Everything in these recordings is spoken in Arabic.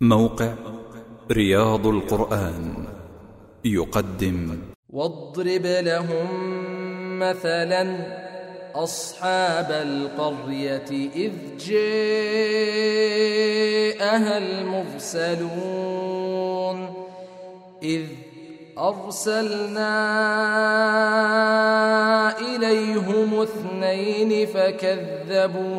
موقع رياض القرآن يقدم. واضرب لهم مثلا أصحاب القرية إذ جاءها المرسلون إذ أرسلنا إليهم اثنين فكذبوهما.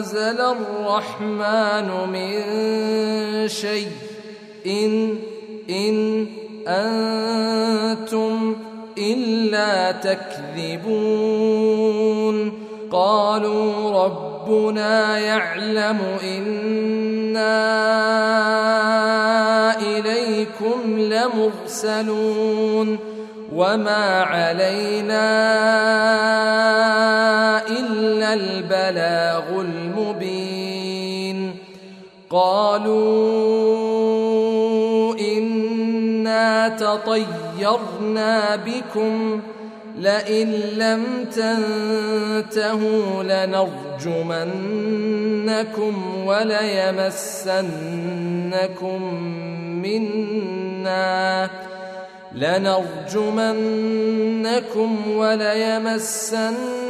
أنزل الرحمن من شيء. إن إن أنتم إلا تكذبون. قالوا ربنا يعلم إنا إليكم لمرسلون. وما علينا إلا البلاغ المبين. قالوا إنا تطيرنا بكم لئن لم تنتهوا لنرجمنكم وليمسنكم منا. لنرجمنكم وليمسنكم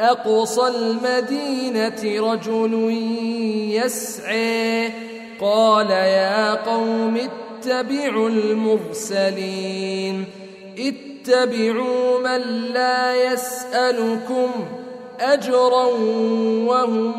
أقصى المدينة رجل يسعى قال يا قوم اتبعوا المرسلين. اتبعوا من لا يسألكم أجرا وهم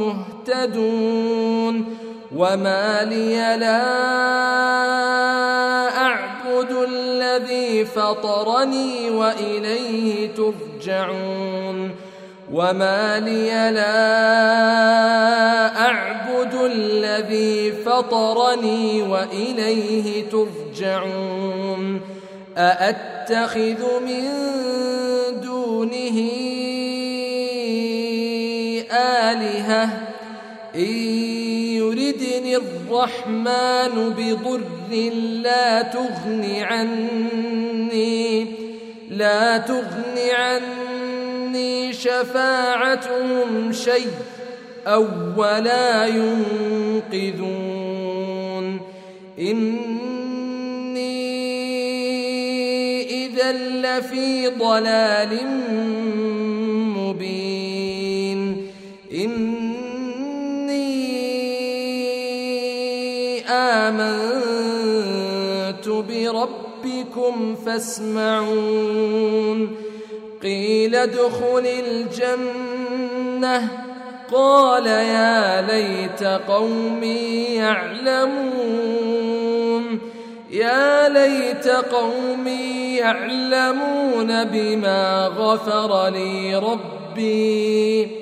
مهتدون. وما لي لا الذي فطرني وإليه ترجعون. وما لي لا أعبد الذي فطرني وإليه ترجعون. أأتخذ من دونه آلهة إن يردني الرحمن بضر لا تغن عني لا تغن عني شفاعتهم شيء أو ولا ينقذون. إني إذا لفي ضلال آمنت بربكم فاسمعون. قيل ادخل الجنة. قال يا ليت قومي يعلمون. يا ليت قومي يعلمون بما غفر لي ربي.